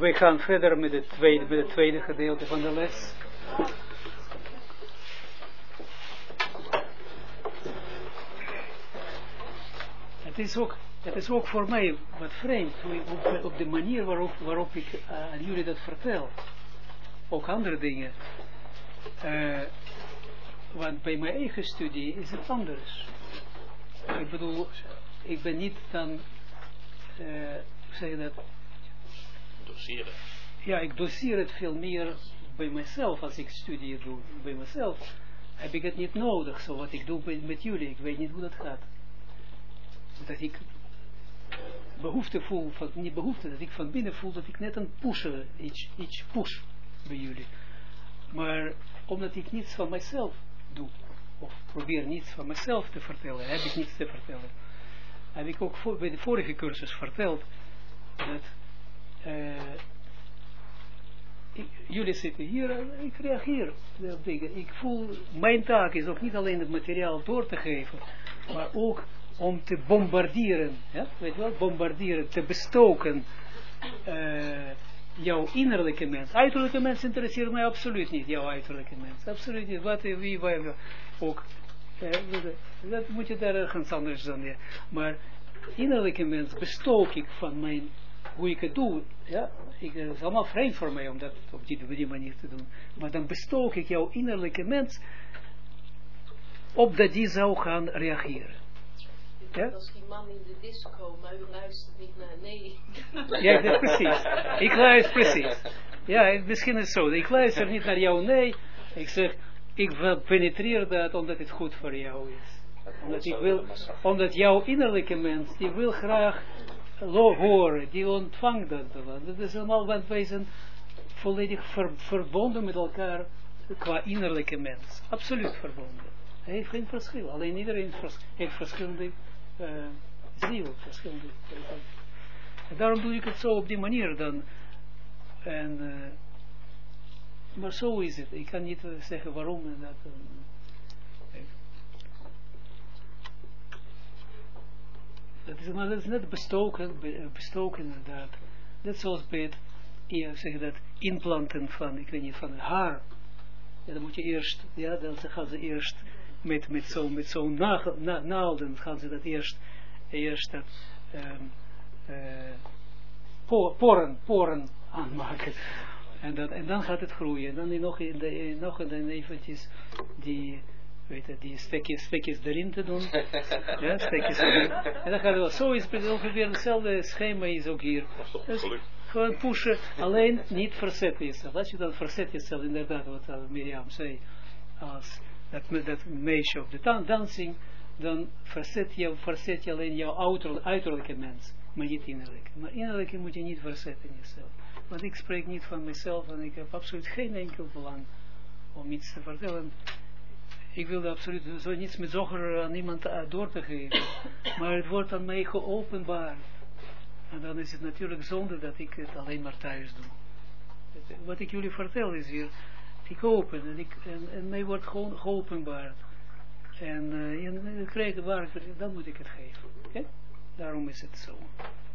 wij gaan verder met het tweede, met het tweede gedeelte van de les. Het is ook, het is ook voor mij wat vreemd, op, op de manier waarop, waarop ik uh, aan jullie dat vertel. Ook andere dingen. Uh, want bij mijn eigen studie is het anders. Ik bedoel, ik ben niet dan, uh, zeg dat? Ja, ik doseer het veel meer bij mezelf als ik studie doe bij mezelf. Heb ik het niet nodig, zo wat ik doe met jullie. Ik weet niet hoe dat gaat. Dat ik behoefte voel, van, niet behoefte, dat ik van binnen voel dat ik net een pusher, iets, iets push bij jullie. Maar omdat ik niets van mezelf doe, of probeer niets van mezelf te vertellen, heb ik niets te vertellen. Heb ik ook voor, bij de vorige cursus verteld, dat ik, jullie zitten hier en ik reageer op dingen. Ik voel, mijn taak is ook niet alleen het materiaal door te geven, maar ook om te bombarderen, weet je wel, bombarderen, te bestoken, uh, jouw innerlijke mens. Uiterlijke mens interesseert mij absoluut niet, jouw uiterlijke mens. Absoluut niet. Wat, wie, waar, ook. Eh, dat moet je daar ergens anders dan. Maar innerlijke mens bestook ik van mijn, hoe ik het doe. Ja, ik, het is allemaal vreemd voor mij om dat op die, op die manier te doen. Maar dan bestook ik jouw innerlijke mens, opdat die zou gaan reageren. Ja? Als die man in de disco, maar u luistert niet naar nee. Ja, dat, precies. Ik luister precies. Ja, misschien is het zo. Ik luister niet naar jou nee. Ik zeg, ik penetreer dat omdat het goed voor jou is. Omdat, ik wil, omdat jouw innerlijke mens, die wil graag horen, die ontvangt dat. Dat is allemaal, want wij zijn volledig ver, verbonden met elkaar qua innerlijke mens. Absoluut verbonden. Hij heeft geen verschil. Alleen iedereen heeft verschillende uh, ziel, verschillende. En daarom doe ik het zo op die manier dan. En, uh, maar zo is het. Ik kan niet uh, zeggen waarom. Dat, dat, is, maar dat is net bestoken, bestoken inderdaad. Net zoals bij het ja, zeg dat, inplanten van, ik weet niet, van haar. Ja, dan moet je eerst, ja, dan gaan ze eerst met, met zo'n met zo na, naalden gaan ze dat eerst, eerst dat, um, poren, poren aanmaken. En, dat, en dan gaat het groeien. Dan nog, in de, nog dan eventjes die, weet je, die stekjes, stekjes erin te doen. ja, stekjes erin. En dan gaat het wel. Zo is het ongeveer hetzelfde schema is ook hier. Dus, gewoon pushen, alleen niet verzetten jezelf. Als je dan verzet jezelf, inderdaad, wat Mirjam zei, als dat, dat meisje op de dancing, dan verzet je, verzet je alleen jouw uiterlijke, uiterlijke mens, maar niet innerlijke. Maar innerlijke moet je niet verzetten in jezelf. Want ik spreek niet van mezelf en ik heb absoluut geen enkel belang om iets te vertellen. Ik wilde absoluut zo niets met zoger aan iemand door te geven. Maar het wordt aan mij geopenbaard. En dan is het natuurlijk zonde dat ik het alleen maar thuis doe. Wat ik jullie vertel is hier ik open en, ik, en, en mij wordt gewoon geopenbaard. En, uh, en krijg waar, dan moet ik het geven. Okay? Daarom is het zo.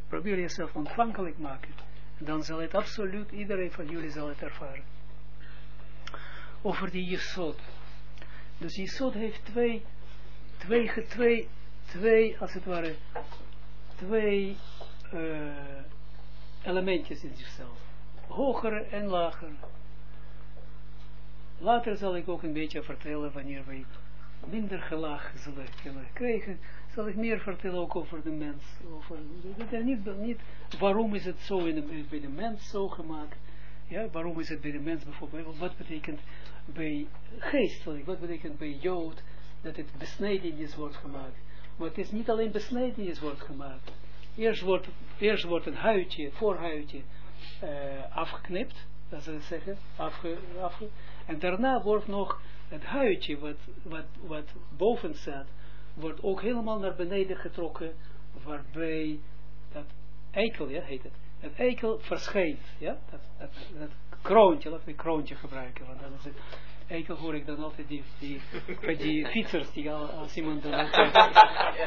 Probeer jezelf ontvankelijk maken. En dan zal het absoluut, iedereen van jullie zal het ervaren. Over die Jesod. Dus Jesod heeft twee, twee, twee, twee, als het ware, twee uh, elementjes in zichzelf. Hogere en lagere. Later zal ik ook een beetje vertellen wanneer wij minder gelach zullen kunnen krijgen, zal ik meer vertellen ook over de mens. Over, niet, niet waarom is het zo in de, bij de mens zo gemaakt. Ja, waarom is het bij de mens bijvoorbeeld, wat betekent bij geestelijk, wat betekent bij Jood, dat het besnijdenis wordt gemaakt. Maar het is niet alleen besnijdenis wordt gemaakt. Eerst wordt, eerst wordt een huidje, voorhuidje, uh, afgeknipt, dat ze zeggen, afge, en daarna wordt nog het huidje wat, wat, wat boven staat, wordt ook helemaal naar beneden getrokken, waarbij dat eikel, ja, heet het, het eikel verschijnt, ja, dat, dat, dat kroontje, laten we kroontje gebruiken, want dan is het, eikel hoor ik dan altijd die, die, die fietsers, die al, als iemand dan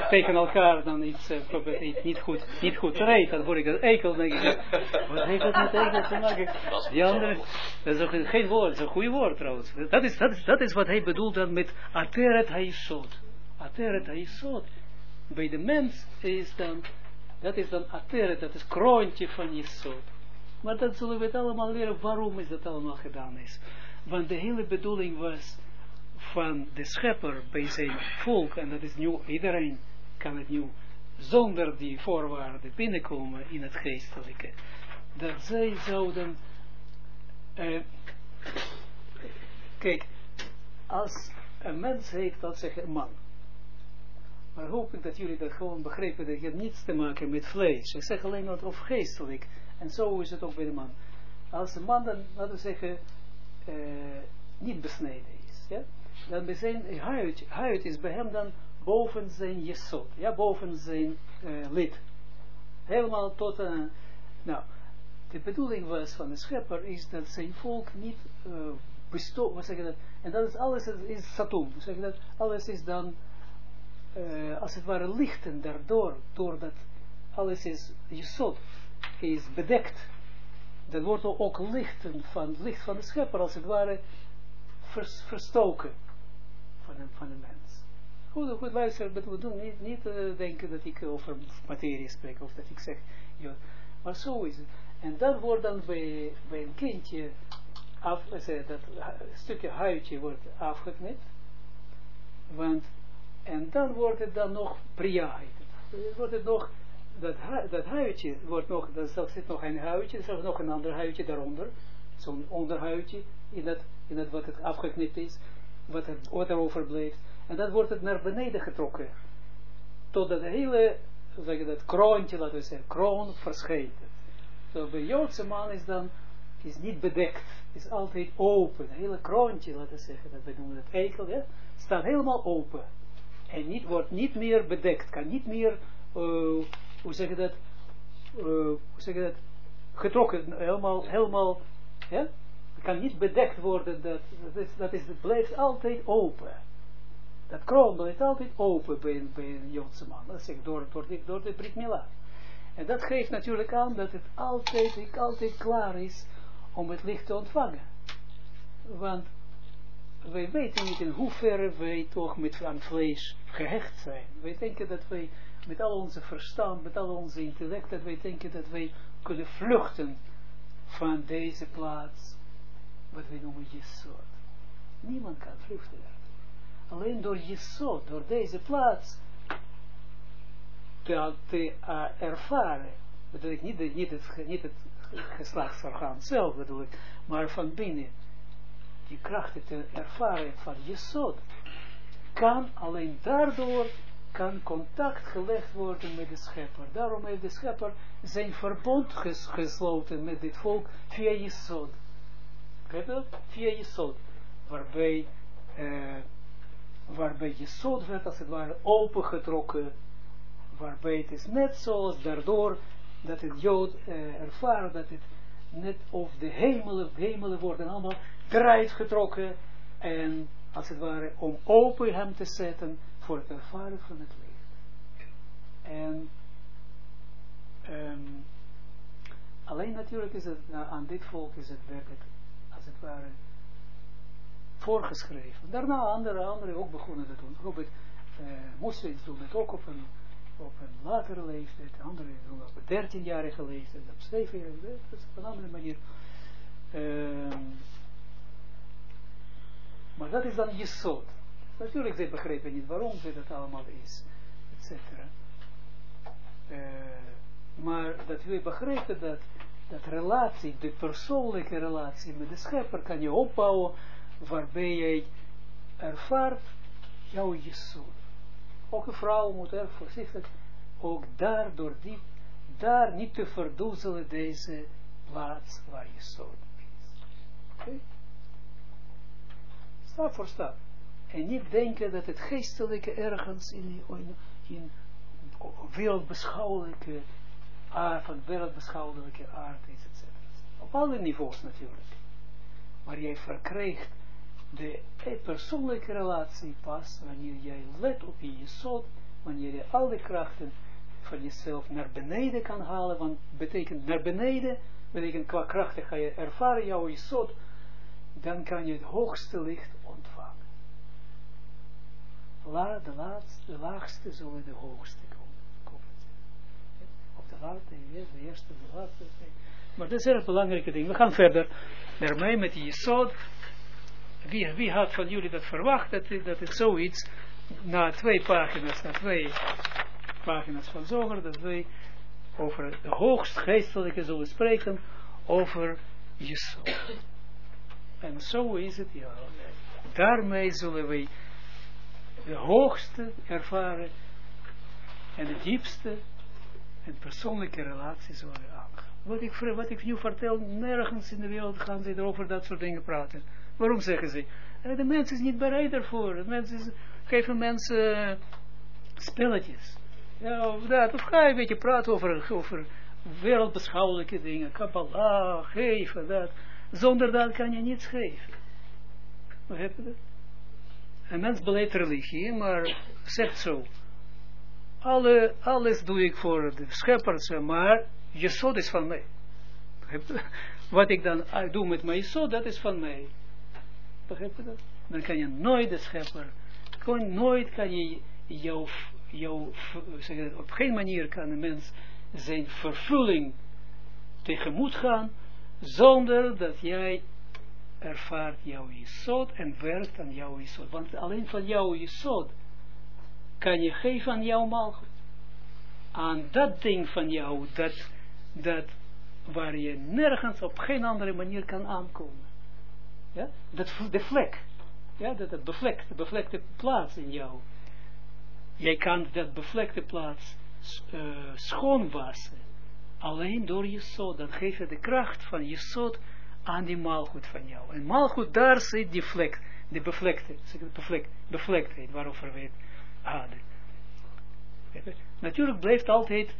tegen elkaar dan iets, uh, probeert niet, niet goed, niet goed rijdt, dan hoor ik dat eikel, denk ik, wat heeft dat met eikel te maken? Die andere, dat is ook geen woord, dat is een goede woord trouwens. Dat is, dat is, dat is wat hij bedoelt dan met ateret haisot. Ateret haisot. Bij de mens is dan, dat is dan ateret, dat is kroontje van Jesod. Maar dat zullen we het allemaal leren, waarom is dat allemaal gedaan is. Want de hele bedoeling was van de schepper bij zijn volk, en dat is nu, iedereen kan het nu zonder die voorwaarden binnenkomen in het geestelijke, dat zij zouden, uh, kijk, als een mens heeft, dat zeggen man, maar hoop ik dat jullie dat gewoon begrijpen, dat je niets te maken met vlees. Ik zeg alleen wat of geestelijk. En zo is het ook bij de man. Als een man dan, laten we zeggen, uh, niet besneden is, ja, dan bij zijn huid, huid is bij hem dan boven zijn jesot, ja, boven zijn uh, lid. Helemaal tot een, nou, de bedoeling was van de schepper is dat zijn volk niet uh, bestoot, wat zeg je dat, en dat is alles is, is satum, zeg je dat, alles is dan, uh, als het ware lichten daardoor, doordat alles is jesot, is bedekt dat wordt ook lichten van, licht van de schepper, als het ware, vers, verstoken van een, van een mens. Goed, goed luisteren, we doen niet, niet uh, denken dat ik over materie spreek, of dat ik zeg, maar zo is het. En dat wordt dan bij, een kindje, af, dat stukje huidje wordt afgeknipt, want, en dan wordt het dan nog priaheid. Wordt het nog dat, dat huidje wordt nog, dan zit nog een huidje, er zit nog een ander huidje daaronder, zo'n onderhuidje, in dat, in dat wat het afgeknipt is, wat er, wat overblijft, en dat wordt het naar beneden getrokken, totdat de hele, zeg dat, kroontje, laten we zeggen, kroon verschijnt. Zo so, bij Joodse man is dan, is niet bedekt, is altijd open, het hele kroontje, laten we zeggen, dat we noemen het eikel, ja, staat helemaal open, en niet, wordt niet meer bedekt, kan niet meer, uh, hoe zeg je dat, uh, hoe zeg je dat, getrokken, helemaal, helemaal, het kan niet bedekt worden, dat, dat, is, dat is, blijft altijd open. Dat kroon blijft altijd open bij, bij een Joodse man, dat zeg door, door, de, door de Brit Mila. En dat geeft natuurlijk aan dat het altijd, altijd klaar is om het licht te ontvangen. Want wij weten niet in hoeverre wij toch met aan vlees gehecht zijn. Wij denken dat wij met al onze verstand, met al onze intellect, dat wij denken dat wij kunnen vluchten van deze plaats, wat wij noemen Jesod. Niemand kan vluchten. Alleen door Jesod, door deze plaats, te, te uh, ervaren, bedoel ik niet, niet het, niet het geslachtsorgaan zelf bedoel ik, maar van binnen, die krachten te ervaren van Jesod, kan alleen daardoor kan contact gelegd worden met de schepper. Daarom heeft de schepper zijn verbond ges gesloten met dit volk via Jesod. Via Jesod. Waarbij, uh, waarbij Jesod werd als het ware opengetrokken. Waarbij het is net zoals daardoor dat het Jood uh, ervaart dat het net of de hemelen, hemelen worden allemaal eruit getrokken en als het ware om open hem te zetten voor het ervaren van het licht. En um, alleen natuurlijk is het, nou, aan dit volk is het werkelijk, als het ware, voorgeschreven. Daarna andere, andere ook begonnen te doen. Bijvoorbeeld, uh, moslims doen het ook op een, op een latere leeftijd, anderen doen het op een dertienjarige leeftijd, op zevenjarige leeftijd, op een andere manier. Um, maar dat is dan je soort. Natuurlijk, zij begrijpen niet waarom ze dat allemaal is, etc. Uh, maar dat jullie begrijpen dat, dat relatie, de persoonlijke relatie met de schepper kan je opbouwen, waarbij jij ervaart jouw jesod. Ook een vrouw moet erg voorzichtig, ook daar, door die, daar niet te verdoezelen deze plaats waar je jesod is. Stap voor stap. En niet denken dat het geestelijke ergens in, in, wereldbeschouwelijke aard, van wereldbeschouwelijke aard is, etc. Op alle niveaus natuurlijk. Maar jij verkrijgt de persoonlijke relatie pas wanneer jij let op je jesot, wanneer je al de krachten van jezelf naar beneden kan halen, want betekent naar beneden, betekent qua krachten ga je ervaren jouw jesot, dan kan je het hoogste licht. De, laatste, de laagste zullen de hoogste komen. Of de laatste, de eerste, de laatste. Maar dat is een erg belangrijke ding. We gaan verder daarmee met die jesot. Wie, wie had van jullie dat verwacht, dat, dat het zoiets, na twee pagina's, na twee pagina's van Zoger, dat wij over de hoogst geestelijke zullen spreken, over Jesod. En zo is het, ja. Daarmee zullen wij de hoogste ervaren en de diepste en persoonlijke relatie zullen aangaan. Wat ik, wat ik nu vertel, nergens in de wereld gaan ze over dat soort dingen praten. Waarom zeggen ze? Eh, de mens is niet bereid daarvoor. De geven mensen uh, spelletjes. Ja, of dat. Of ga je een beetje praten over, over wereldbeschouwelijke dingen. Kabbalah, geven, dat. Zonder dat kan je niets geven. Begrijp je dat? Een mens beleidt religie, maar zegt zo. Alle, alles doe ik voor de scheppers, maar je zod is van mij. Wat ik dan doe met mijn zod, dat is van mij. Dat? Dan kan je nooit de schepper, kon, nooit kan je jouw, jouw op geen manier kan een mens zijn vervulling tegemoet gaan, zonder dat jij ervaart jouw jesod en werkt aan jouw jesod. Want alleen van jouw jesod kan je geven aan jouw malgoed. Aan dat ding van jou, dat, dat waar je nergens op geen andere manier kan aankomen. Ja? Dat, de vlek. Ja, dat, dat bevlekte, bevlekte plaats in jou. Jij kan dat bevlekte plaats uh, schoonwassen. Alleen door je zoot. Dan geef je de kracht van je zoot aan die maalgoed van jou. En maalgoed, daar zit die vlek. De bevlekte, bevlek, bevlektheid waarover we het hadden. Natuurlijk blijft altijd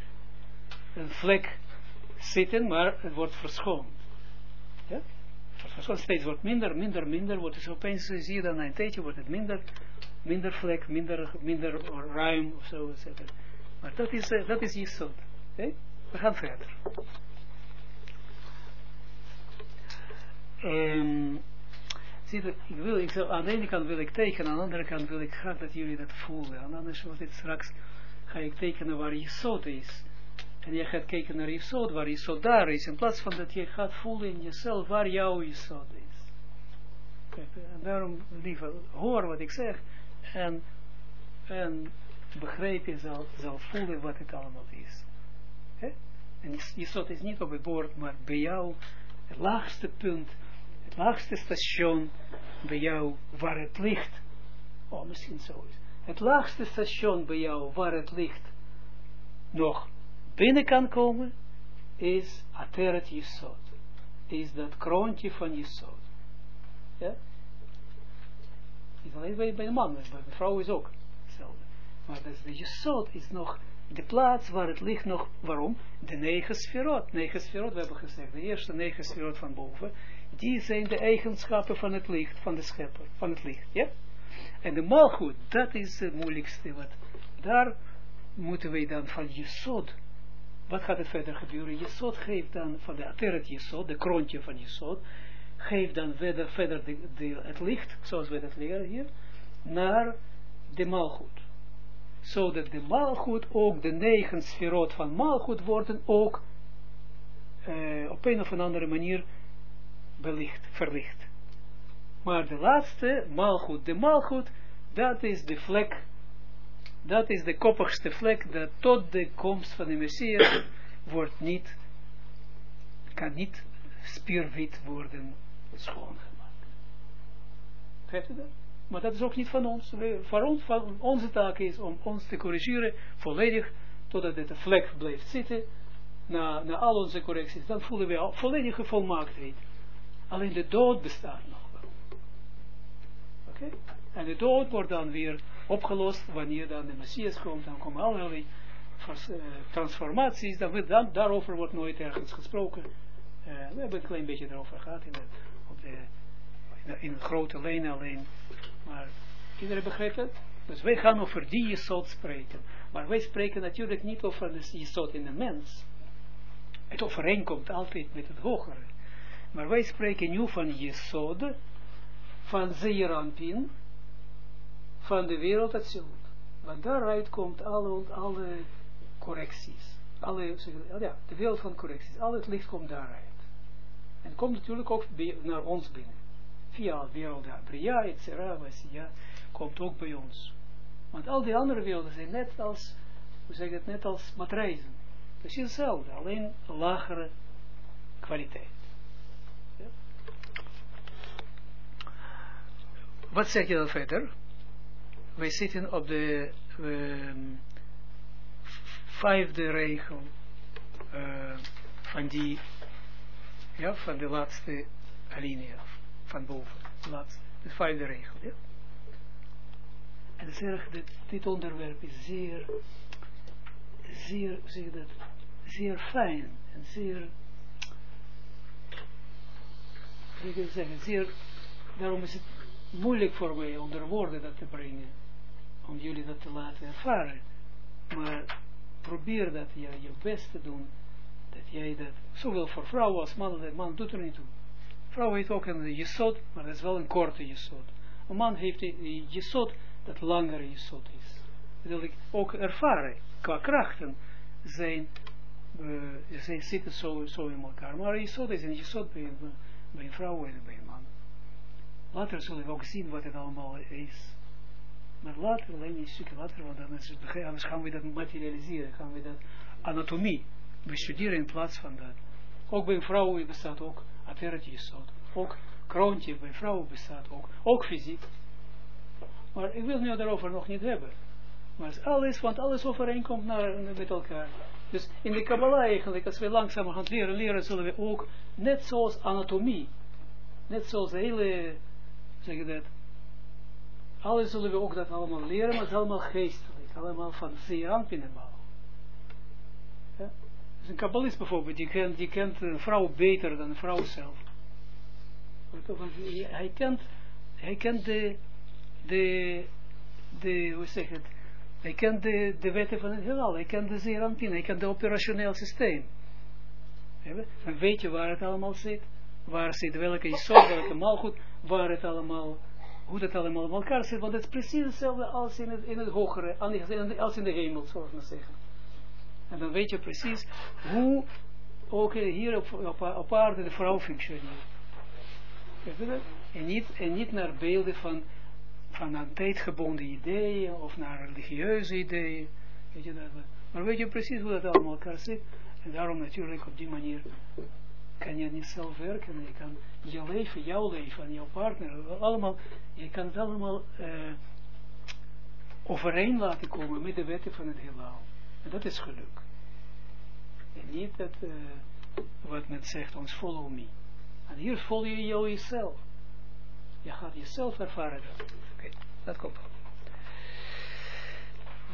een vlek zitten, maar het wordt verschoond. Verschoond steeds wordt minder, minder, minder, wordt het opeens, zie je dan na een tijdje, wordt het minder, minder vlek, minder, minder ruim, of zo, etc. Maar dat is, uh, dat is Jesod. Okay? We gaan verder. Um, zie je, ik wil, aan de ene kant wil ik tekenen, aan de andere kant wil ik graag dat jullie dat voelen. En anders wordt het straks, ga ik tekenen waar Jesod is. En je gaat kijken naar Jesod, waar Jesod daar is, in plaats van dat je gaat voelen in jezelf waar jouw Jesod is. En daarom, liever, hoor wat ik zeg, en, en begrijp je, zal, zal voelen wat het allemaal is. He? En Jesod is niet op het bord, maar bij jou, het laagste punt, het laagste station, bij jou, waar het ligt. Oh, misschien zo is. Het laagste station bij jou, waar het ligt, nog binnen kan komen, is Ateret Yesod. Is dat kroontje van Yesod. Ja? Niet alleen bij, bij de man, bij de vrouw is ook hetzelfde. Maar dat is de Yesod is nog de plaats waar het ligt nog, waarom? De negen sferot. Negen sferot, we hebben gezegd, de eerste negen sferot van boven, die zijn de eigenschappen van het licht, van de schepper, van het licht, ja? En de malgoed, dat is het moeilijkste, wat daar moeten wij dan van Jesod wat gaat het verder gebeuren? Jesod geeft dan, van de Ateret Jesod, de kroontje van Jesod, geeft dan verder, verder de, het licht, zoals we dat leren hier, naar de maalgoed. Zodat de maalgoed, ook de negen sferot van maalgoed worden ook uh, op een of andere manier belicht, verlicht. Maar de laatste, maalgoed, de maalgoed, dat is de vlek dat is de koppigste vlek, dat tot de komst van de Messias wordt niet, kan niet spierwit worden schoongemaakt. Begrijpt u dat? Maar dat is ook niet van ons. Voor ons van onze taak is om ons te corrigeren, volledig, totdat het vlek blijft zitten, na, na al onze correcties. Dan voelen we al volledige volmaaktheid. Alleen de dood bestaat nog wel. Oké? En de dood wordt dan weer opgelost wanneer dan de Messias komt. Dan komen allerlei uh, transformaties. Dan, dan, daarover wordt nooit ergens gesproken. Uh, we hebben een klein beetje erover gehad in de, op de, in grote lijnen alleen. Begrijpt het? Dus wij gaan over die jesot spreken. Maar wij spreken natuurlijk niet over de jesot in de mens. Het overeenkomt altijd met het hogere. Maar wij spreken nu van jesod, van Zeeranpin, van de wereld Atsilut. Want daaruit komt alle, alle correcties. Alle, ja, de wereld van correcties. Al het licht komt daaruit. En komt natuurlijk ook naar ons binnen. Via wereld, Bria, etc. Ja, komt ook bij ons. Want al die andere werelden zijn net als, hoe zeg het, net als matrijzen. Precies hetzelfde, alleen lagere kwaliteit. Wat zeg je dan verder? Wij zitten op de um, vijfde regel uh, van die, ja, van de laatste alinea, van boven, laatste, de vijfde regel, ja. En zeg dat dit onderwerp is zeer, zeer, zeg dat, zeer fijn en zeer, ik wil zeggen, zeer, daarom is het moeilijk voor mij onder woorden dat te brengen, om jullie dat te laten ervaren. Maar probeer dat je je best te doen, dat jij dat, zowel voor vrouwen als mannen, de man doet er niet toe. Vrouw heeft ook een jesot, maar dat is wel een korte jesot. Een man heeft een jesot dat langere jesot is. Dat wil ik ook ervaren, qua krachten zijn, uh, zij zitten zo, zo in elkaar. Maar jesot is een jesot bij, bij een vrouw en bij een man. Later zullen we ook zien wat het allemaal is. Maar later, alleen een stukje later, want anders, gaan we dat materialiseren, gaan we dat anatomie bestuderen in plaats van dat. Ook bij vrouwen bestaat ook ateret jesot. Ook kroontje bij vrouwen bestaat ook. Ook fysiek. Maar ik wil nu daarover nog niet hebben. Maar alles, want alles overeenkomt naar, met elkaar. Dus in de Kabbalah eigenlijk, als we langzaam gaan leren, leren zullen we ook, net zoals anatomie, net zoals hele, zeg je dat, alles zullen we ook dat allemaal leren, maar het is allemaal geestelijk, allemaal van zeer binnenbouw. Ja? Dus een kabbalist bijvoorbeeld, die kent, die kent een vrouw beter dan een vrouw zelf. Hij kent, hij kent de, de, de, hoe zeg het, hij kent de, de wetten van het heelal, hij kent de zeerampin, hij kent het operationeel systeem. Dan weet je waar het allemaal zit, waar zit welke isot, welke malgoed, waar het allemaal, hoe het allemaal in elkaar zit, want het is precies hetzelfde als in het, in het hogere, als in de hemel, zoals we zeggen. En dan weet je precies hoe ook hier op, op, op aarde de vrouw functioneert. En niet, en niet naar beelden van van aan tijdgebonden ideeën of naar religieuze ideeën. Weet je dat, maar weet je precies hoe dat allemaal elkaar zit. En daarom natuurlijk op die manier kan je niet zelf werken. Je kan je leven, jouw leven en jouw partner, allemaal, je kan het allemaal uh, overeen laten komen met de wetten van het heelal. En dat is geluk. En niet dat, uh, wat men zegt, ons follow me. En hier volg je jou jezelf. Je gaat jezelf ervaren. Oké, okay, dat komt.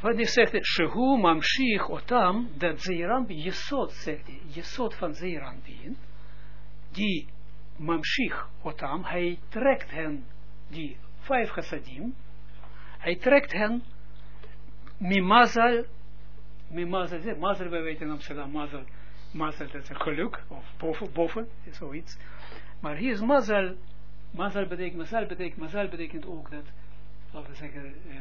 Wat hij zegt, Shehu mamshich otam, dat Zeeranbien, Jesod zegt hij, Jesod van Zeeranbien, die mamshich otam, hij trekt hen, die vijf chassadim, hij trekt hen, mimazal, mimazal, mazal, we weten in Amsterdam, mazal, mazal, dat is een geluk, of boven, boven, zoiets, maar hier is mazal, Mazal betekent, mazal betekent, mazal betekent ook dat, laten we zeggen, uh,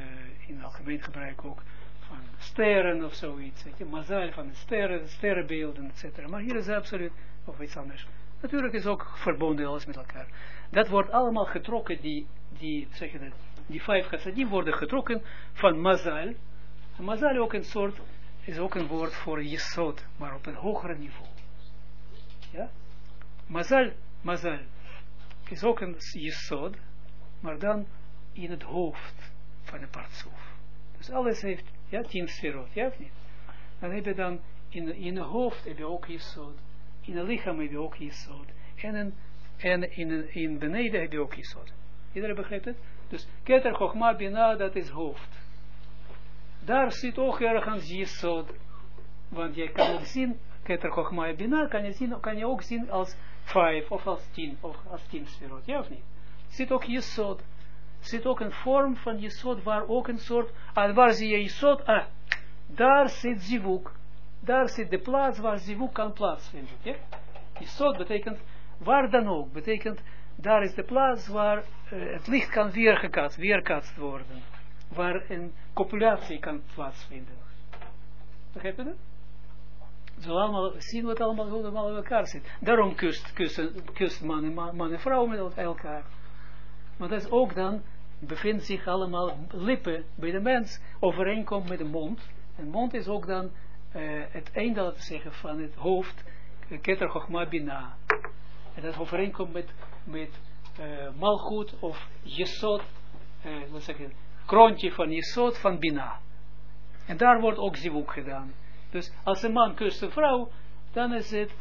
in algemeen gebruik ook van sterren of zoiets. Weet je, mazal van sterren, sterrenbeelden, etc. Maar hier is absoluut, of iets anders. Natuurlijk is ook verbonden alles met elkaar. Dat wordt allemaal getrokken, die, die, zeg je die vijf chassadim worden getrokken van mazal. En mazal ook een soort, is ook een woord voor jesod, maar op een hoger niveau. Ja? Mazal, mazal is ook een jesod, maar dan in het hoofd van de partsoef. Dus alles heeft, ja, tien sferot, ja of niet? Dan heb je dan, in, in het hoofd heb je ook jesod, in het lichaam heb je ook jesod, en, en in, in beneden heb je ook jesod. Iedereen begrijpt het? Dus keter chokma bina, dat is hoofd. Daar zit ook ergens jesod, want je kan ook zien, keter chokma bina, kan je, zien, kan je ook zien als vijf of als tien, of als tien sferot, ja of niet? zit ook Jesod. Zit ook een vorm van Jesod, waar ook een soort, ah, waar zie je Jesod, ah, daar zit Zivuk. Daar zit de plaats waar Zivuk kan plaatsvinden. Ja? Jesod betekent, waar dan ook, betekent, daar is de plaats waar uh, het licht kan weergekast, weerkast worden. Waar een copulatie kan plaatsvinden. Begrijp je dat? Zo allemaal, zien wat allemaal, allemaal in elkaar zit. Daarom kust, kust, kust man, en, man en vrouw met elkaar. Maar dat is ook dan, bevindt zich allemaal lippen bij de mens, overeenkomt met de mond. En mond is ook dan uh, het einde, laten zeggen, van het hoofd, keter chochma bina. En dat overeenkomt met, met uh, malgoed of jesot, uh, wat zeg je, kroontje van jesot van bina. En daar wordt ook zivuk gedaan. Dus als een man kust een vrouw, dan is het,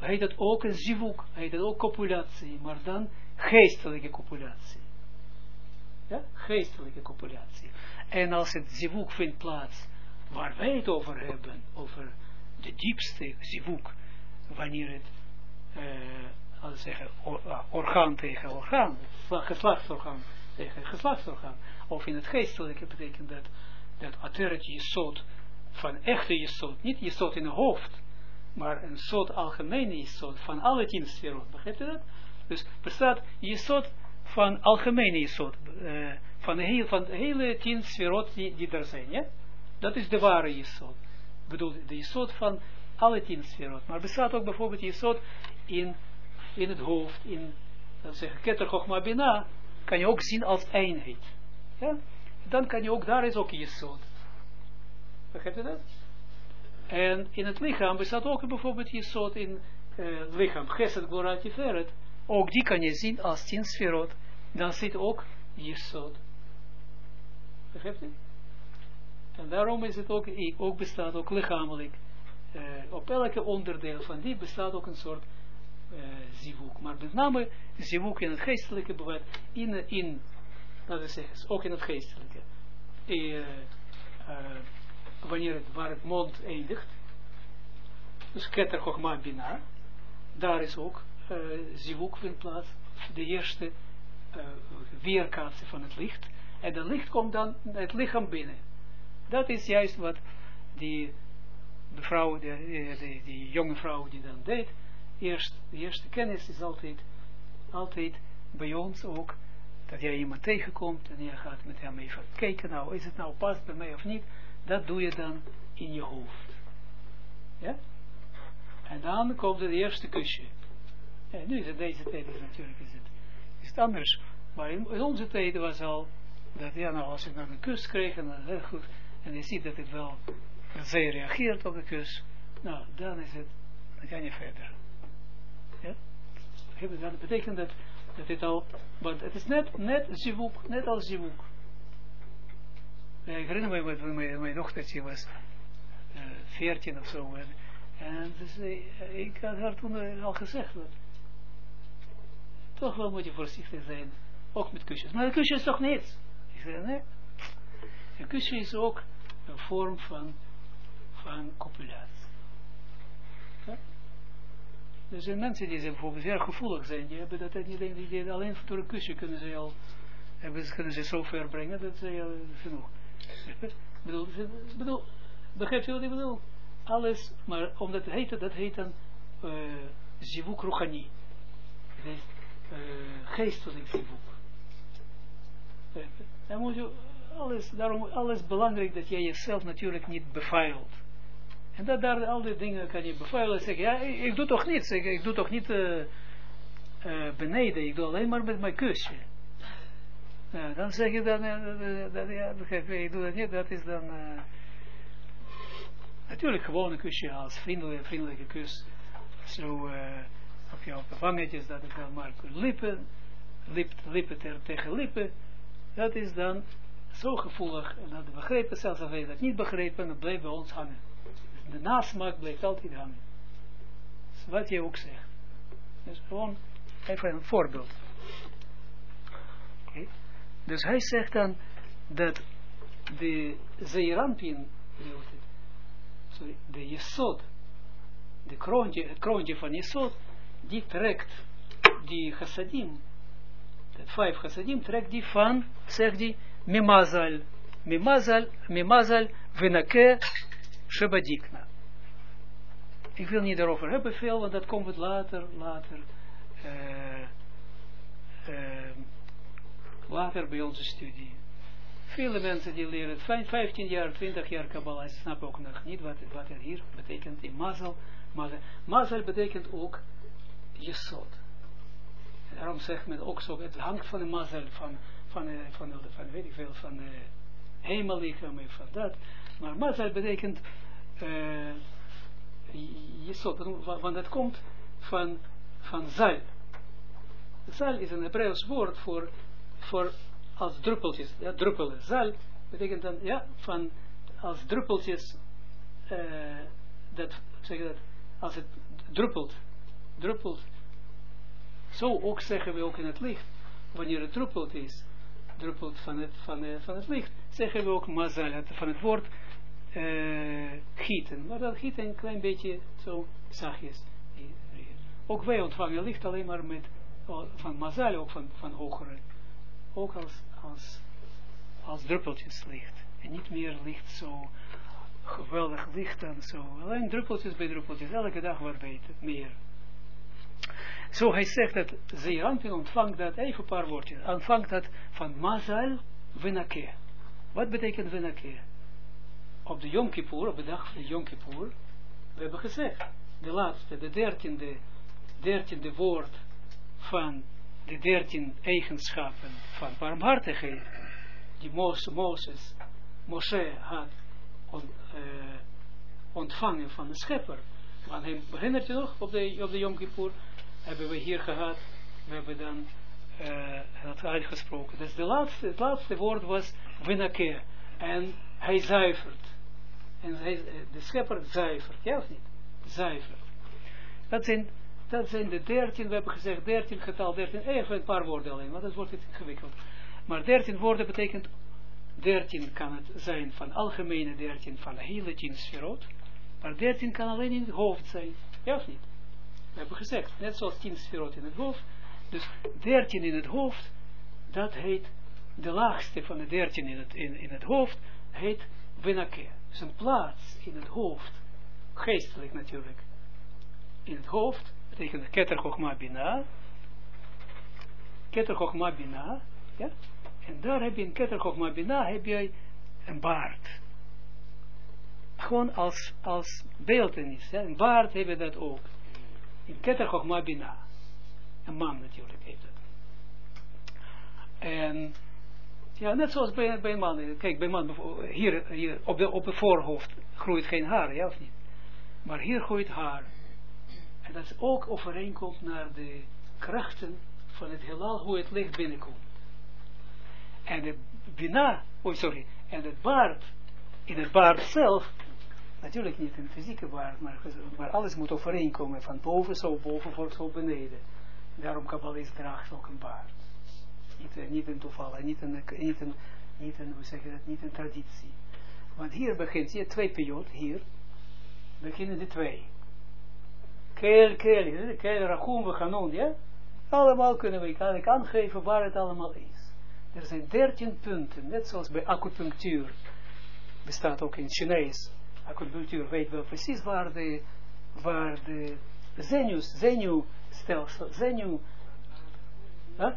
heet het ook een zivuk, heet het ook copulatie, maar dan geestelijke copulatie. Ja, geestelijke copulatie. En als het zivuk vindt plaats, waar wij het over hebben, over de diepste zivuk, wanneer het, uh, als zeggen, or, orgaan tegen orgaan, geslachtsorgaan tegen geslachtsorgaan, of in het geestelijke betekent dat, dat ateret jesot, van echte jesot, niet jesot in het hoofd, maar een soort algemene jesot van alle tien sferot, begrijpt u dat? Dus bestaat jesot van algemene jesot, uh, van, de heel, van hele tien sferot die, er zijn, ja? Dat is de ware jesot. Ik bedoel, de jesot van alle tien sferot. Maar bestaat ook bijvoorbeeld jesot in, in het hoofd, in, dat zeggen, keter kan je ook zien als eenheid. Ja? Dan kan je ook, daar is ook jesot. Begrijp je dat? En in het lichaam bestaat ook bijvoorbeeld jesot in uh, het lichaam, gesed, glorat, tiferet. Ook die kan je zien als tien sferot. Dan zit ook jesot. Begrijp je? En daarom is het ook, ook bestaat ook lichamelijk. Uh, op elke onderdeel van die bestaat ook een soort uh, zivuk. Maar met name zivuk in het geestelijke bewaard. In, in laten we zeggen, ook in het geestelijke. Uh, wanneer het, waar het mond eindigt. Dus keter chogma bina. Daar is ook uh, zivuk in plaats. De eerste uh, weerkaatsen van het licht. En het licht komt dan het lichaam binnen. Dat is juist wat die vrouw, die, die, die jonge vrouw die dan deed. Eerst, de eerste kennis is altijd, altijd bij ons ook, dat jij iemand tegenkomt en je gaat met hem even kijken, nou, is het nou past bij mij of niet? Dat doe je dan in je hoofd. Ja? En dan komt het eerste kusje. En nu is het deze tijd, natuurlijk is het, is anders. Maar in, onze tijd was al, dat ja, nou, als ik dan een kus kreeg, en dan heel goed, en je ziet dat het wel, dat zij reageert op de kus, nou, dan is het, dan kan je verder. Ja? Dat betekent dat, dat het al, want het is net, net zivuk, net als zivuk. Ja, ik herinner me, mijn, mijn dochtertje was uh, veertien of zo, en, en dus, ik had haar toen al gezegd, dat, toch wel moet je voorzichtig zijn, ook met kusjes. Maar een kusje is toch niets? Ik zei, nee, een kusje is ook een vorm van, van copulatie. Ja? Er zijn mensen die zijn bijvoorbeeld heel gevoelig zijn, die hebben dat niet alleen, die alleen door een kusje kunnen ze al, hebben, kunnen ze zo ver brengen, dat ze al genoeg. Bedoel, bedoel, begrijpt je wat ik bedoel? Alles, maar omdat het heet, dat heet dan uh, zivuk. Dat is uh, geestelijk zivuk. Dan moet je alles, daarom alles belangrijk dat jij jezelf natuurlijk niet beveilt. En dat daar al die dingen kan je beveilen en zeggen, ja, ik, doe toch niets, ik, doe toch niet uh, beneden, ik doe alleen maar met mijn kusje. Dan zeg je dan, uh, dat, ja, je, dat niet, dat is dan... natuurlijk gewoon een kusje als vriendelijke, vriendelijke kus. Zo op jouw vangetjes, dat is dan maar lippen, lip, lippen tegen lippen. Dat is dan zo gevoelig, en dat begrepen, zelfs als je dat niet begrepen, dan blijft bij ons hangen. De nasmaak blijft altijd hangen. Dus wat je ook zegt. Dus gewoon even een voorbeeld. Okay. Dus hij zegt dan dat de Zeerampin, sorry, de Jesod, de kroontje, het van Jesod, die trekt die chassadim dat vijf chassadim, trekt die van, zegt die, mimazal, mimazal, mimazal, venake, shabadikna. Ik wil niet daarover hebben veel, want dat komt later, later, uh, uh, later bij onze studie. Vele mensen die leren 15 jaar, 20 jaar Kabbalah, snappen ook nog niet wat, wat er hier betekent in Mazel. Mazel, Mazel betekent ook Jesod. Daarom zegt men ook zo, het hangt van de Mazel, van, van, van, van, van weet ik veel, van hemellichaam en van dat. Maar Mazel betekent uh, Jesod, want het komt van, van Zal. Zal is een Hebreeuws woord voor, voor als druppeltjes, ja, druppelen. Zal betekent dan, ja, van, als druppeltjes, uh, dat, zeg dat, als het druppelt, druppelt, zo ook zeggen we ook in het licht, wanneer het druppelt is, druppelt van het, van, uh, van het licht, zeggen we ook mazal, van het woord uh, gieten, maar dat gieten een klein beetje zo zachtjes. Ook wij ontvangen licht alleen maar met, van mazal, ook van, van hogere, ook als als, als druppeltjes licht. En niet meer licht zo geweldig licht en zo. Alleen druppeltjes bij druppeltjes. Elke dag wat beter, meer. Zo hij zegt dat Zeerampin ontvangt dat, even een paar woordjes, ontvangt dat van Mazal Venake. Wat betekent Venake? Op de Yom op de dag van Yom Kippur, we hebben gezegd, de laatste, de dertiende, dertiende woord van de dertien eigenschappen van barmhartigheid, die Mozes, Moshe had uh, ontvangen van de schepper. Want hij herinnert je nog, op de, op de Yom Kippur, hebben we hier gehad, we hebben dan uh, dat uitgesproken. Dus de laatste, het laatste woord was winake. En hij zuivert. En hij, de schepper zuivert, ja of niet? Zuivert. Dat zijn dat zijn de dertien, we hebben gezegd dertien getal, dertien, even een paar woorden alleen, want dat wordt het ingewikkeld. Maar dertien woorden betekent, dertien kan het zijn van algemene dertien, van de hele tien sferot, maar dertien kan alleen in het hoofd zijn, ja of niet? We hebben gezegd, net zoals tien sferot in het hoofd, dus dertien in het hoofd, dat heet, de laagste van de dertien in het, in, in het hoofd, heet Wenake. Dus een plaats in het hoofd, geestelijk natuurlijk, in het hoofd, betekent Keter Chochma Bina. Keter Chochma Bina. Ja? En daar heb je in Keter Chochma Bina heb je een baard. Gewoon als, als beeldenis. Een baard heb je dat ook. In Keter Chochma Bina. Een man natuurlijk heeft dat. En ja, net zoals bij, bij een man. Kijk, bij een man, hier, hier op, de, op het voorhoofd groeit geen haar, ja of niet? Maar hier groeit haar. En dat ook overeenkomt naar de krachten van het heelal, hoe het licht binnenkomt. En de bina, oh sorry, en het baard, in het baard zelf, natuurlijk niet een fysieke baard, maar, alles moet overeenkomen, van boven zo, boven voor zo beneden. Daarom kabbalist draagt ook een baard. Niet, eh, niet een toeval, niet een, niet een, niet een, hoe zeg je dat, niet een traditie. Want hier begint, je twee periode, hier, beginnen de twee. Kel, kel, kel, rachum, we ja? Allemaal kunnen we eigenlijk aangeven waar het allemaal is. Er zijn dertien punten, net zoals bij acupunctuur. Bestaat ook in Chinees. Acupunctuur weet wel precies waar de, waar de zenuws, zenuwstelsel, zenuw, huh?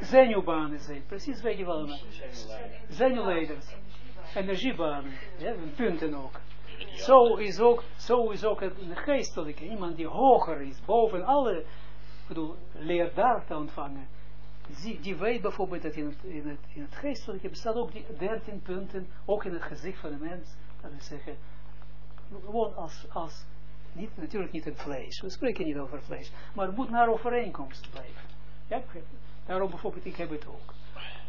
zenuwbanen zijn. Precies weet je wel. Zenuwleiders. Energiebanen. Ja, punten ook. Zo is ook, zo is ook een geestelijke, iemand die hoger is, boven alle, bedoel, leert daar te ontvangen. Die, die weet bijvoorbeeld dat in het, in, het, in het geestelijke bestaat ook die dertien punten, ook in het gezicht van de mens, dat we zeggen, gewoon als, als niet, natuurlijk niet het vlees, we spreken niet over vlees, maar het moet naar overeenkomst blijven. Ja, daarom bijvoorbeeld, ik heb het ook.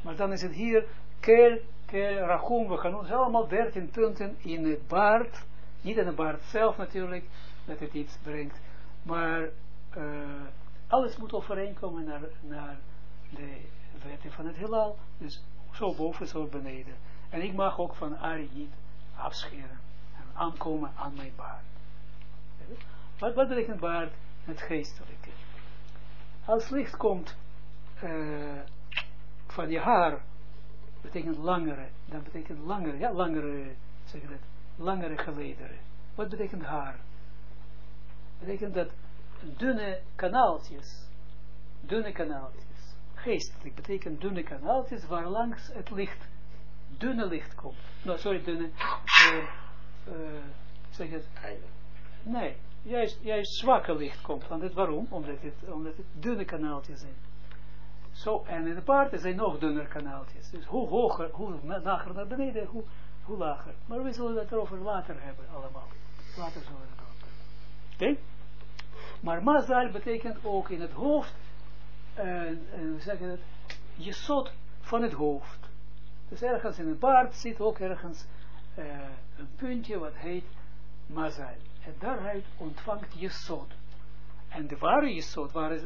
Maar dan is het hier, kel, rachum, we gaan ons allemaal dertien punten in het baard, niet in de baard zelf natuurlijk, dat het iets brengt. Maar uh, alles moet overeenkomen naar, naar de wetten van het heelal. Dus zo boven, zo beneden. En ik mag ook van Ari niet afscheren. En aankomen aan mijn baard. Wat, wat betekent baard? Het geestelijke. als licht komt uh, van je haar, betekent langere, dan betekent langere, ja, langere, zeg je dat, langere gelederen. Wat betekent haar? Betekent dat dunne kanaaltjes, dunne kanaaltjes, geestelijk betekent dunne kanaaltjes waar langs het licht, dunne licht komt. Nou, sorry, dunne, uh, uh, zeg het, nee, juist, juist zwakke licht komt. Want het, waarom? Omdat het, omdat het dunne kanaaltjes zijn. Zo, en in de paarden zijn nog dunner kanaaltjes. Dus hoe hoger, hoe lager naar beneden, hoe, hoe lager. Maar we zullen het erover later hebben, allemaal. Later zullen we het over. Oké? Maar mazal betekent ook in het hoofd, uh, uh, zeggen het, je zot van het hoofd. Dus ergens in het baard zit ook ergens uh, een puntje wat heet mazal. En daaruit ontvangt je zot. En de ware jesot, waar is,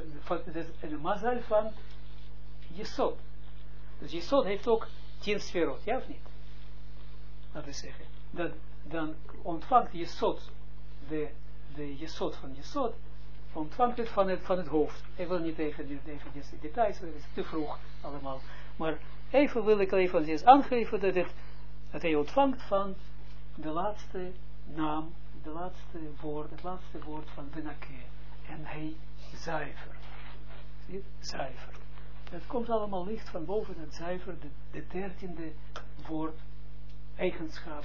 de mazal van jesot. Dus jesot heeft ook tien sferot, ja of niet? Laten we zeggen. Dan ontvangt jesot, de, de jesot van jesot, ontvangt het van het, van het hoofd. Ik wil niet even, even de details, dat is te vroeg allemaal. Maar even wil ik even aangeven dat, het, dat hij ontvangt van de laatste naam, de laatste woord, het laatste woord van Benake. En hij zuiver. Zie Zuiver. Het komt allemaal licht van boven het zuiver, de, de dertiende woord, eigenschap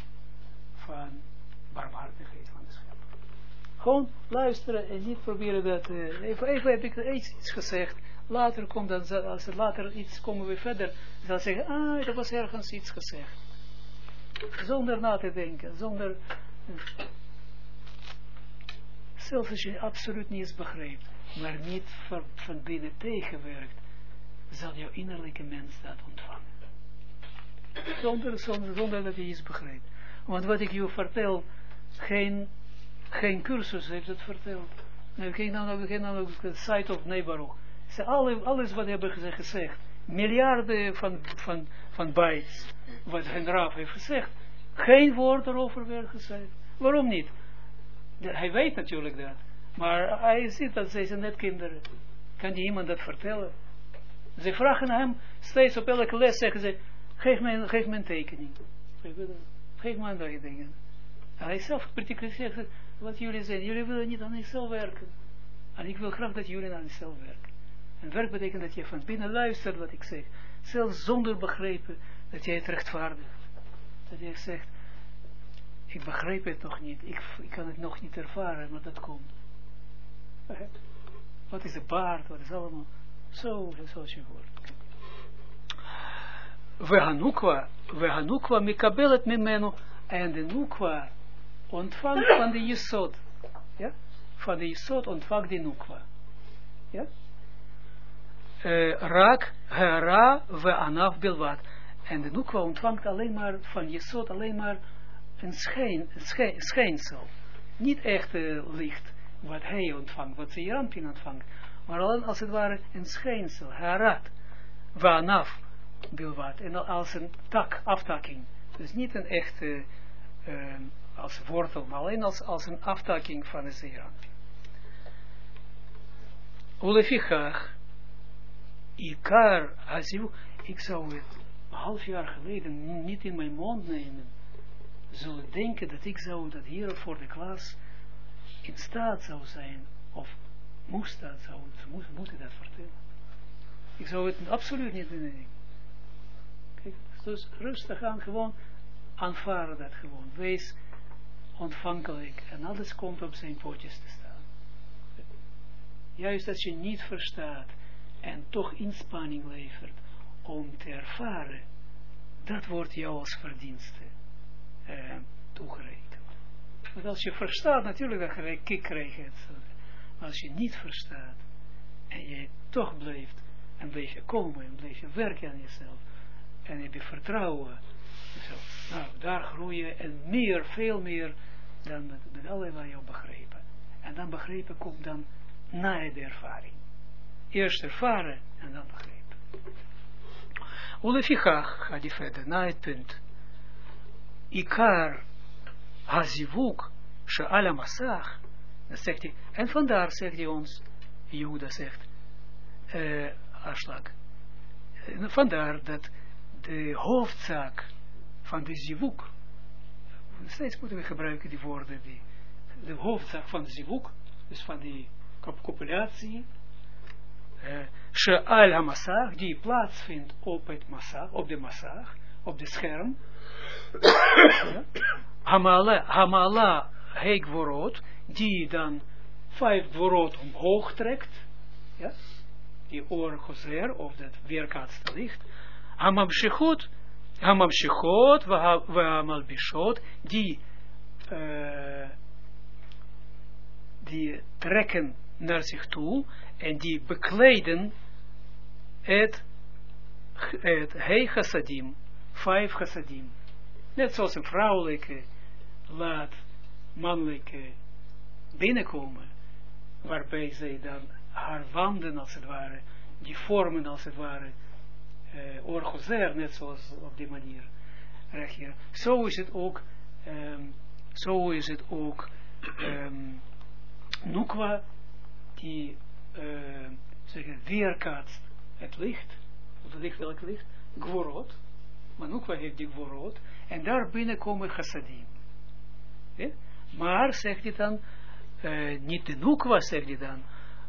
van barmhartigheid van de schepper. Gewoon luisteren en niet proberen dat, uh, even, even heb ik iets, iets gezegd, later komt dan, als er later iets komen we verder, dan zeggen, ah, er was ergens iets gezegd. Zonder na te denken, zonder, zelfs als je absoluut niets begrijpt, maar niet van binnen tegenwerkt, zal jouw innerlijke mens dat ontvangen. Zonder, zonder, zonder dat je iets begrijpt. Want wat ik je vertel, geen, geen cursus heeft het verteld. Nee, geen dan dan de site of Nebaruch. Alle, alles wat hebben ze gezegd, miljarden van, van, van bytes, wat hen Raaf heeft gezegd, geen woord erover werd gezegd. Waarom niet? Hij weet natuurlijk dat. Maar hij ziet dat zij zijn net kinderen. Kan die iemand dat vertellen? Ze vragen hem steeds op elke les, zeggen ze, geef me, geef me een tekening. Geef me andere dingen. Hij zelf zegt, wat jullie zijn, jullie willen niet aan jezelf werken. En ik wil graag dat jullie aan jezelf werken. En werk betekent dat je van binnen luistert wat ik zeg. Zelfs zonder begrepen dat jij het rechtvaardigt. Dat jij zegt, ik begrijp het nog niet, ik, ik kan het nog niet ervaren, maar dat komt. Wat is de baard, wat is allemaal. Zo, zoals je hoort. We hanukwa, we hanukwa mikabelet mimenu, en de nukwa ontvangt van de jesod. Ja? Van de jesod ontvangt de nukwa. Ja? Uh, raak, hera, we anaf bilwat. En de nukwa ontvangt alleen maar van jesod, alleen maar een schijn, schijn, schijnsel. Niet echt uh, licht, wat hij ontvangt, wat Zeerampin ontvangt maar alleen als het ware een schijnsel, harat, vanaf, bilwat, en als een tak, aftakking. Dus niet een echte, uh, als wortel, maar alleen als, als een aftakking van de zeerand. Ulefichach, ikar, aziu, ik zou het een half jaar geleden niet in mijn mond nemen, zullen denken dat ik zou dat hier voor de klas in staat zou zijn, of moest dat, zou, ze moest, moeten dat vertellen. Ik zou het absoluut niet doen. Kijk, dus rustig aan, gewoon aanvaarden dat gewoon. Wees ontvankelijk en alles komt op zijn pootjes te staan. Juist als je niet verstaat en toch inspanning levert om te ervaren, dat wordt jou als verdienste eh, toegerekend. Want als je verstaat, natuurlijk dan ga je kick Als je niet verstaat en je toch blijft en blijf je komen en blijf je werken aan jezelf en heb je vertrouwen. Zo, nou, daar groeien en meer, veel meer dan met, met allerlei jouw begrepen. En dan begrepen komt dan na de ervaring. Eerst ervaren en dan begrepen. Olefichach gaat hij verder, na het punt. Ikar hazivuk she'ala masach zegt hij, en vandaar zegt hij ons, Juda zegt, uh, afslag. En vandaar dat de hoofdzaak van de zivuk, steeds moeten we gebruiken die woorden, die, de hoofdzaak van de zivuk, dus van die copulatie, She'al uh, die plaatsvindt op het massag, op de massag, op de scherm, Hamala, Hamala Heikworot, die dan vijf worot omhoog trekt, ja, die oorgozer, of dat weerkaatste licht, Hamam Shechot, Hamam Shechot, Wahamal Bishot, die, uh, die trekken naar zich toe, en die bekleden het, het Hei Chassadim, vijf Chassadim. Net zoals een vrouwelijke laat mannelijke binnenkomen, waarbij zij dan haar wanden als het ware, die vormen als het ware, uh, net zoals op die manier. Recht Zo is het ook, um, zo is het ook, um, Nukwa, die, uh, zeggen, weerkaatst het licht, het licht, welk licht? Gvorot, maar Nukwa heeft die Gvorot, en daar binnen komen chassadim. Maar, zegt hij dan, uh, niet de Nukwa, zegt dan,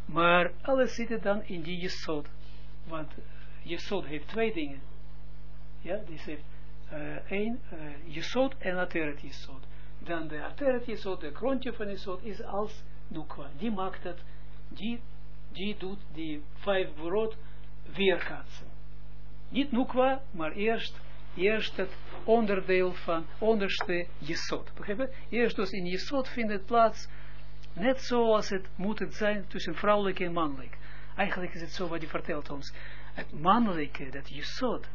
maar alles zit dan in die Jesod. Want Jesod heeft twee dingen. Ja, die heeft uh, één, uh, Jesod en Ateret Jesod. Dan de Ateret Jesod, de grondje van Jesod, is als Nukwa. Die maakt het, die, die doet die vijf woord weerkaatsen. Niet Nukwa, maar eerst eerst het onderdeel van onderste jesot. Eerst dus in jesot vindt het plaats, net zoals het moet het zijn tussen vrouwelijk en mannelijk. Eigenlijk is het zo wat hij vertelt ons. Het mannelijke, dat jesot,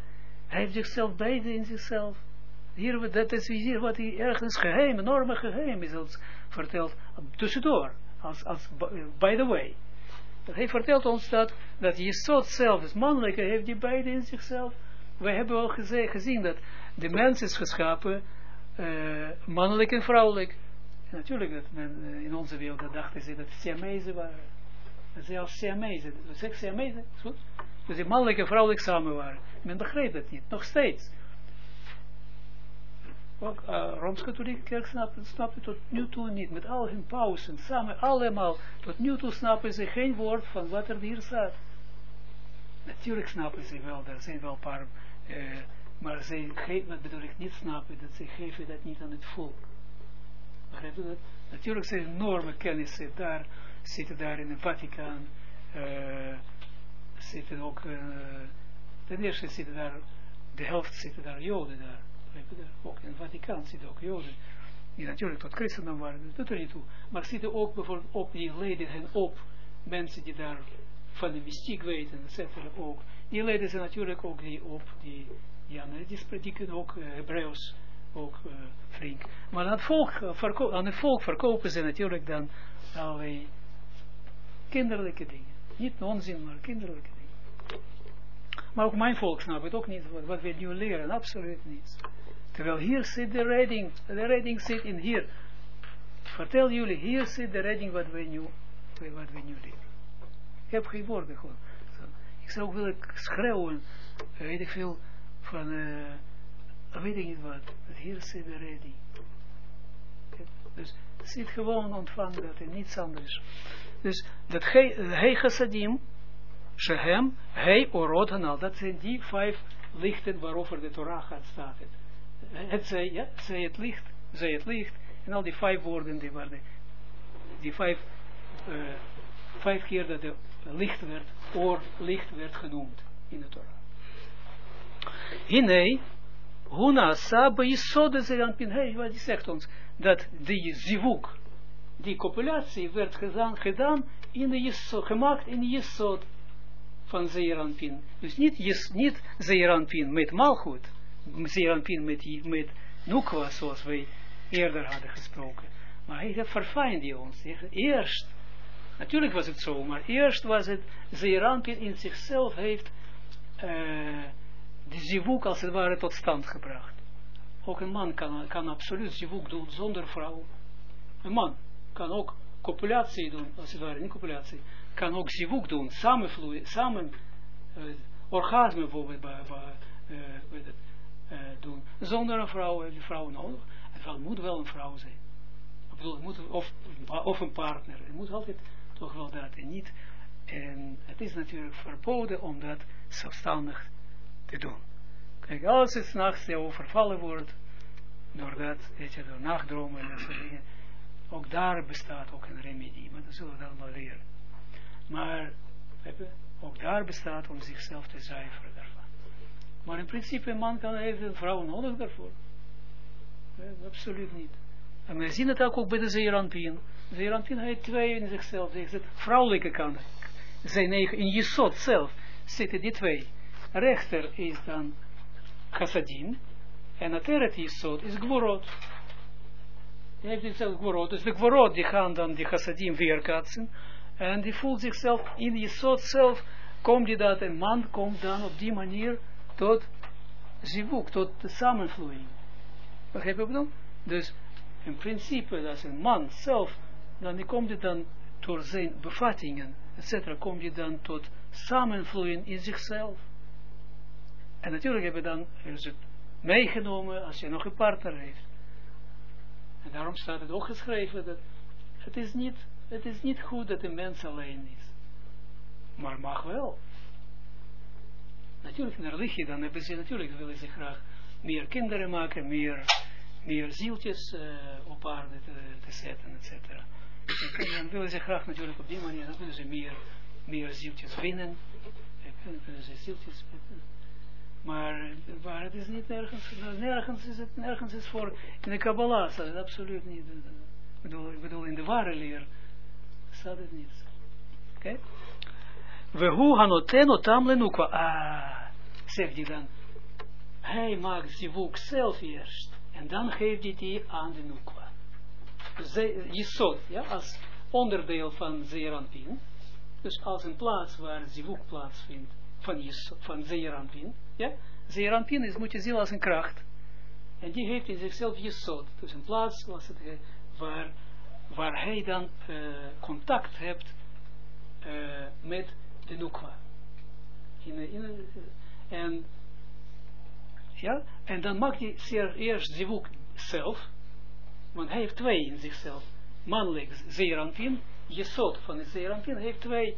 heeft zichzelf beide in zichzelf. Hier, dat is hier wat hij ergens geheim, enorme geheim is ons verteld, tussendoor, als, als by the way. Hij vertelt ons dat, dat jesot zelf, het mannelijke, heeft die beide in zichzelf wij hebben al gezien dat de mens is geschapen, uh, mannelijk en vrouwelijk. En natuurlijk dat men uh, in onze wereld dachten ze dat Siamezen waren. Dat ze als Siamezen, zeg Siamezen, goed? Dus die mannelijk en vrouwelijk samen waren. Men begreep dat niet, nog steeds. Ook uh, Rooms-Katholieke kerk snapt, snapt tot nu toe niet, met al hun pauzen, samen allemaal, tot nu toe snappen ze geen woord van wat er hier staat. Natuurlijk snappen ze wel, er zijn wel een paar uh, maar zij geven, wat bedoel ik niet snappen, dat ze geven dat niet aan het volk. Begrijp je dat? Natuurlijk zijn enorme kennissen daar, zitten daar in het Vaticaan, uh, zitten ook, uh, ten eerste zitten daar, de helft zitten daar Joden daar. Begrijp je dat? Ook in het Vaticaan zitten ook Joden. Die natuurlijk tot christendom waren, dat doet er niet toe. Maar zitten ook bijvoorbeeld op, die leden hen op, mensen die daar van de mystiek weten, et cetera, ook die leiden ze natuurlijk ook die op, die, ja, die spreken ook uh, ook uh, flink. Maar aan het, volk, aan het volk verkopen ze natuurlijk dan allerlei kinderlijke dingen. Niet onzin, maar kinderlijke dingen. Maar ook mijn volk snapt het ook niet, wat, wat we nu leren, absoluut niet. Terwijl hier zit de redding, de redding zit in hier. Vertel jullie, hier zit de redding wat we nu, wat we nu leren. Ik heb geen woorden gewoon. Ik zou ook willen schreeuwen, weet ik veel, van, uh, weet ik niet wat, hier zit ready. Dus zit gewoon ontvangen dat en niets anders. Dus dat hij chassadim, shehem, hij orot hanal, dat zijn die vijf lichten waarover de Torah gaat staan. Het, zij, ja, zij het licht, zij het licht, en al die vijf woorden die waren, die vijf, uh, vijf keer dat de licht werd, oorlicht werd genoemd in de Torah. Hine, huna saba yisode zeranpin, hey, wat die zegt ons, dat die zivuk, die copulatie werd gedaan, gedaan in de jesod, gemaakt in de jesod van Zeeranpin. Dus niet, jes, niet Zeeranpin met Malchut, Zeeranpin met, met Nukwa, zoals wij eerder hadden gesproken. Maar hij verfijnt die ons. Eerst Natuurlijk was het zo, maar eerst was het, Zeeranpin in zichzelf heeft uh, de zivuk als het ware tot stand gebracht. Ook een man kan, kan absoluut zivuk doen zonder vrouw. Een man kan ook copulatie doen, als het ware, niet copulatie, kan ook zivuk doen, samenvloeien, samen, uh, orgasme bijvoorbeeld bij, uh, doen, zonder een vrouw, een vrouw nodig. Het moet wel een vrouw zijn. Ik bedoel, moet, of, of een partner. Het moet altijd toch wel dat en niet. En het is natuurlijk verboden om dat zelfstandig te doen. Kijk, als het s'nachts overvallen wordt, door dat, weet je, door nachtdromen en dat soort dingen, ook daar bestaat ook een remedie, maar dat zullen we dan wel leren. Maar, ook daar bestaat om zichzelf te zuiveren daarvan. Maar in principe, een man kan even een vrouw nodig daarvoor. absoluut niet. En we zien het ook, bij de Zeeranpien. De Zeeranpien heeft twee in zichzelf. Het vrouwelijke kant. Zijn eigen, in Jesod zelf zitten die twee. Rechter is dan chassadim. En het eret Jesod is gvorot. Hij heeft zichzelf gvorot. Dus de gvorot die gaan dan die chassadim weerkaatsen. En die voelt zichzelf in Jesod zelf. Komt die dat, een man komt dan op die manier tot zivuk, tot de samenvloeiing. Begrijp je bedoel? Dus in principe, is een man zelf, dan komt het dan door zijn bevattingen, etc., komt je dan tot samenvloeien in zichzelf. En natuurlijk hebben dan, is het meegenomen als je nog een partner heeft. En daarom staat het ook geschreven dat het is niet, het is niet goed dat een mens alleen is. Maar mag wel. Natuurlijk in de religie, dan hebben ze natuurlijk, willen ze graag meer kinderen maken, meer, meer zieltjes uh, op aarde te, te zetten, et dan willen ze graag natuurlijk op die manier, dan kunnen ze meer, meer zieltjes winnen. Dan kunnen ze zieltjes winnen. Maar, maar het is niet nergens, nergens is het, nergens is voor, in de Kabbalah staat het absoluut niet. Ik bedoel, ik bedoel in de ware leer staat het niet. Oké? Okay? Wehu hanoten otam lenukwa. Ah, zegt hij dan. Hij maakt zivuk zelf eerst. En dan geeft hij die aan de nukwa. Jesod, ja, als onderdeel van Zeeranpin. Dus als een plaats waar zivuk plaatsvindt van, Jesod, van Zeeranpin. Ja, Zeeranpin is, moet je zien als een kracht. En die heeft in zichzelf Jesod. Dus een plaats was het, waar, waar hij dan uh, contact hebt uh, met de nukwa. In, en, ja, en dan maakt hij zeer eerst zivuk zelf, want hij heeft twee in zichzelf. Mannelijk zeeranpin, jesot van zeeranpin heeft twee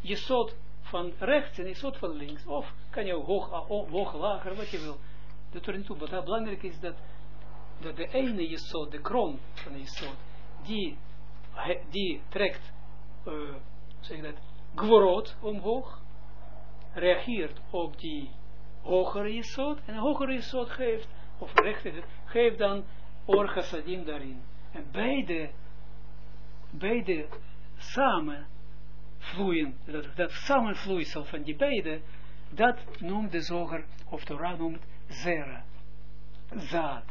jesot van rechts en jesot van links. Of kan je hoog, hoog lager, wat je wil. Dat er niet toe, maar belangrijk is dat, dat de ene jesot, de kroon van de jesot, die, die trekt, uh, zeg dat, gworot omhoog, reageert op die hogere jesot, en hogere jesot geeft, of rechter, geeft dan orgasadim daarin. En beide, beide samen vloeien, dat, dat samenvloeisel van die beide, dat noemt de zoger, of Torah noemt zera, zaad.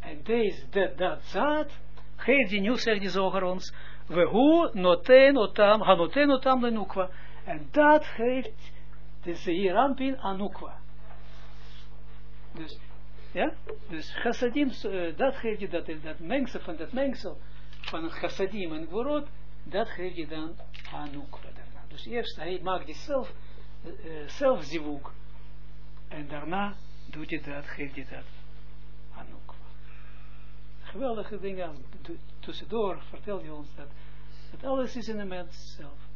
En deze, dat, dat zaad, geeft die, nu zegt die zoger ons, Wehu noten otam, hanoten otam lenukwa. En dat geeft de zeerampin anukwa. Dus, ja, dus chassadim, uh, dat geeft je, dat, dat mengsel van dat mengsel, van chassadim en gvorot, dat geeft je dan anukwa. Dus eerst, hij maakt die zelf, uh, zelf zivuk. En daarna doet je dat, geeft je dat anukwa. Geweldige dingen, tussendoor vertelt hij ons dat dat alles is in de mens zelf.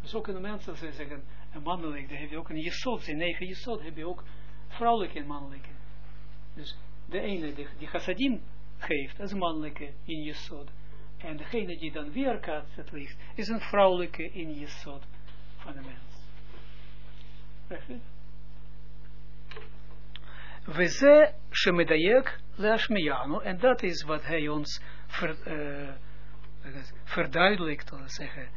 Dus ook in de mens, als wij zeggen, een mannelijk, dan heb je ook een jesot, zijn negen jesot, heb je ook vrouwelijke en mannelijke. Dus de ene die, die chassadim geeft, een mannelijke in jesot. En degene die dan weerkaatst het licht, is een vrouwelijke in jesot van de mens. We ze shemedayek leashmiyanu, en dat is wat hij ons ver, uh, verduidelijkt, zeggen,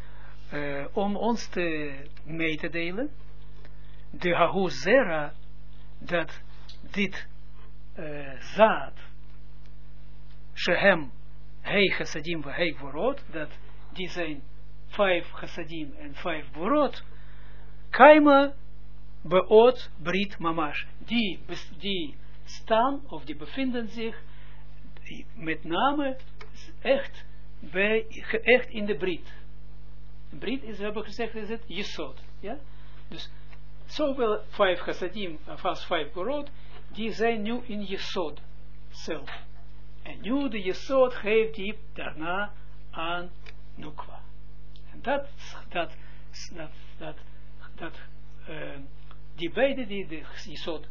uh, om ons te mee te delen, de hahuzera, dat dit uh, zaad, shehem, hei chassadim wa hei vorot, dat die zijn vijf chassadim en vijf vorot, kaima beot brit mamash, die, die staan, of die bevinden zich, met name echt bij, echt in de Brit. Brit is, hebben gezegd, is het Jesod. Ja? Dus zoveel vijf chassadim, vast vijf gorot, die zijn nu in Jesod zelf. En nu de Jesod geeft die daarna aan Nukwa. En dat, dat, dat, dat, dat uh, die beide, die de Jesod,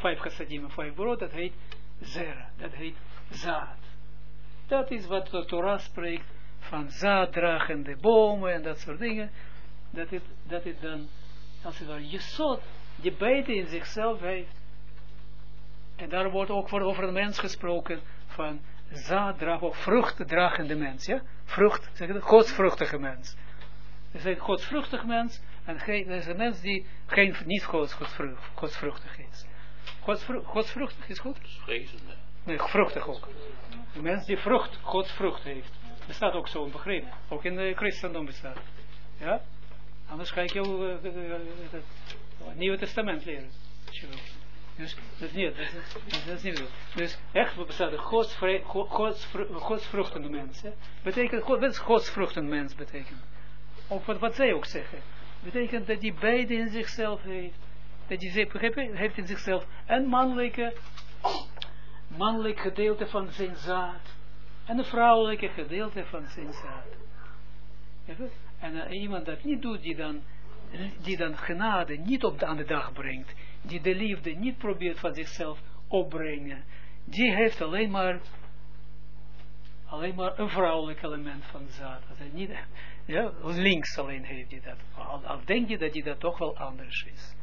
vijf chassadim en vijf gorot, dat heet Zera, dat heet Zaad. Dat is wat de Torah spreekt van zaaddragende bomen en dat soort dingen. Dat het, dat het dan, als het ware, jesot, die beide in zichzelf heeft. En daar wordt ook voor over een mens gesproken van zaaddrag, of vruchtdragende mens, ja? Vrucht, zeg het, godsvruchtige mens. Er is een godsvruchtig mens en er is een mens die geen, niet godsvruchtig is. Godsvruchtig is goed? Vrezende. Nee, vruchtig ook. Een mens die vrucht, Gods vrucht heeft. Bestaat ook zo'n begrip. Ook in de christendom bestaat. Ja? Anders ga ik jou uh, uh, het Nieuwe Testament leren. Dus dat is niet, dat is, dat is niet Dus echt bestaat een gods, gods, godsvruchtende mens. Betekent, wat is godsvruchtende mens betekent? Of wat, wat zij ook zeggen. Betekent dat die beide in zichzelf heeft. Dat die heeft in zichzelf een mannelijke mannelijk gedeelte van zijn zaad en een vrouwelijke gedeelte van zijn zaad. En uh, iemand dat niet doet, die dan, die dan genade niet op de, aan de dag brengt, die de liefde niet probeert van zichzelf opbrengen, die heeft alleen maar, alleen maar een vrouwelijk element van zaad. Niet, ja, links alleen heeft hij dat. Al, al denk je dat hij dat toch wel anders is.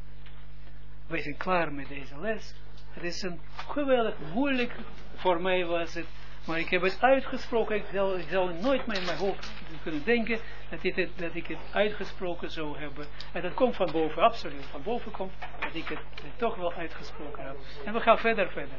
We zijn klaar met deze les. Het is een geweldig moeilijk, voor mij was het, maar ik heb het uitgesproken, ik zal, ik zal nooit meer in mijn hoofd kunnen denken dat, dit, dat ik het uitgesproken zou hebben. En dat komt van boven, absoluut, van boven komt dat ik het, het toch wel uitgesproken heb. En we gaan verder, verder.